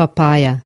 papaya